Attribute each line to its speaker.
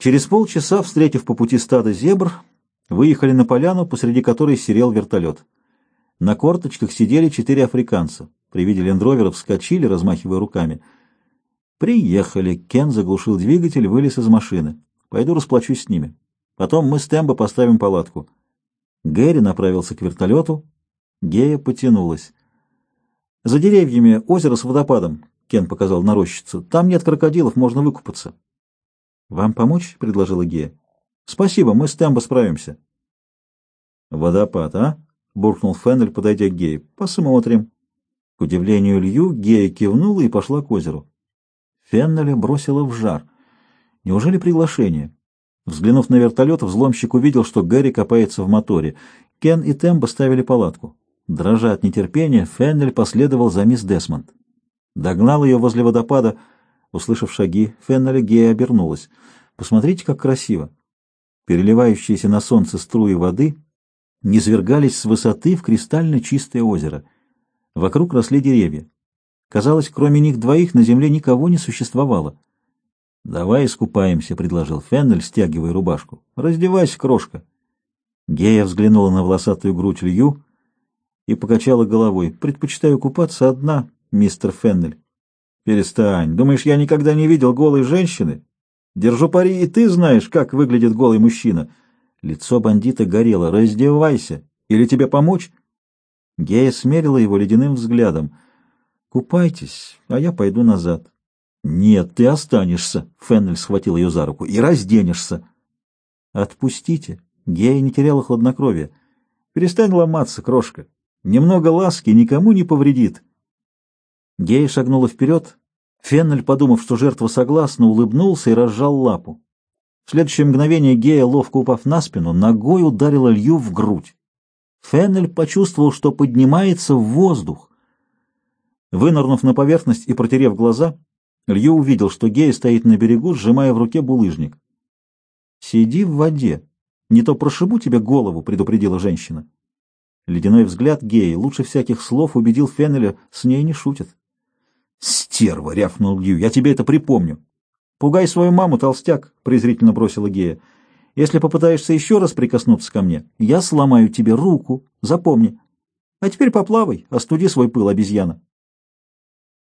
Speaker 1: Через полчаса, встретив по пути стадо зебр, выехали на поляну, посреди которой серел вертолет. На корточках сидели четыре африканца. При виде лендровера вскочили, размахивая руками. «Приехали!» Кен заглушил двигатель, вылез из машины. «Пойду расплачусь с ними. Потом мы с Тембо поставим палатку». Гэри направился к вертолету. Гея потянулась. «За деревьями озеро с водопадом», — Кен показал на рощицу. «Там нет крокодилов, можно выкупаться». «Вам помочь?» — предложила Гея. «Спасибо, мы с Тембо справимся». «Водопад, а?» — буркнул Феннель, подойдя к Гее. «Посмотрим». К удивлению Лью, Гея кивнула и пошла к озеру. Феннеля бросила в жар. Неужели приглашение? Взглянув на вертолет, взломщик увидел, что Гэри копается в моторе. Кен и Тембо ставили палатку. Дрожа от нетерпения, Феннель последовал за мисс Десмонд. Догнал ее возле водопада. Услышав шаги, Феннеля Гея обернулась. «Посмотрите, как красиво!» Переливающиеся на солнце струи воды низвергались с высоты в кристально чистое озеро. Вокруг росли деревья. Казалось, кроме них двоих на земле никого не существовало. «Давай искупаемся», — предложил Феннель, стягивая рубашку. «Раздевайся, крошка». Гея взглянула на волосатую грудь Лью и покачала головой. «Предпочитаю купаться одна, мистер Феннель». «Перестань. Думаешь, я никогда не видел голой женщины? Держу пари, и ты знаешь, как выглядит голый мужчина». Лицо бандита горело. «Раздевайся. Или тебе помочь?» Гея смерила его ледяным взглядом. «Купайтесь, а я пойду назад». «Нет, ты останешься», — Феннель схватил ее за руку, — «и разденешься». «Отпустите». Гея не теряла хладнокровия. «Перестань ломаться, крошка. Немного ласки никому не повредит». Гея шагнула вперед. Феннель, подумав, что жертва согласна, улыбнулся и разжал лапу. В следующее мгновение Гея, ловко упав на спину, ногой ударила Лью в грудь. Феннель почувствовал, что поднимается в воздух. Вынырнув на поверхность и протерев глаза, Лью увидел, что Гея стоит на берегу, сжимая в руке булыжник. «Сиди в воде. Не то прошибу тебе голову», — предупредила женщина. Ледяной взгляд Геи лучше всяких слов убедил Феннеля, с ней не шутят. «Стерва!» — рявкнул Лью. «Я тебе это припомню». «Пугай свою маму, толстяк!» — презрительно бросила Гея. «Если попытаешься еще раз прикоснуться ко мне, я сломаю тебе руку. Запомни. А теперь поплавай, остуди свой пыл, обезьяна».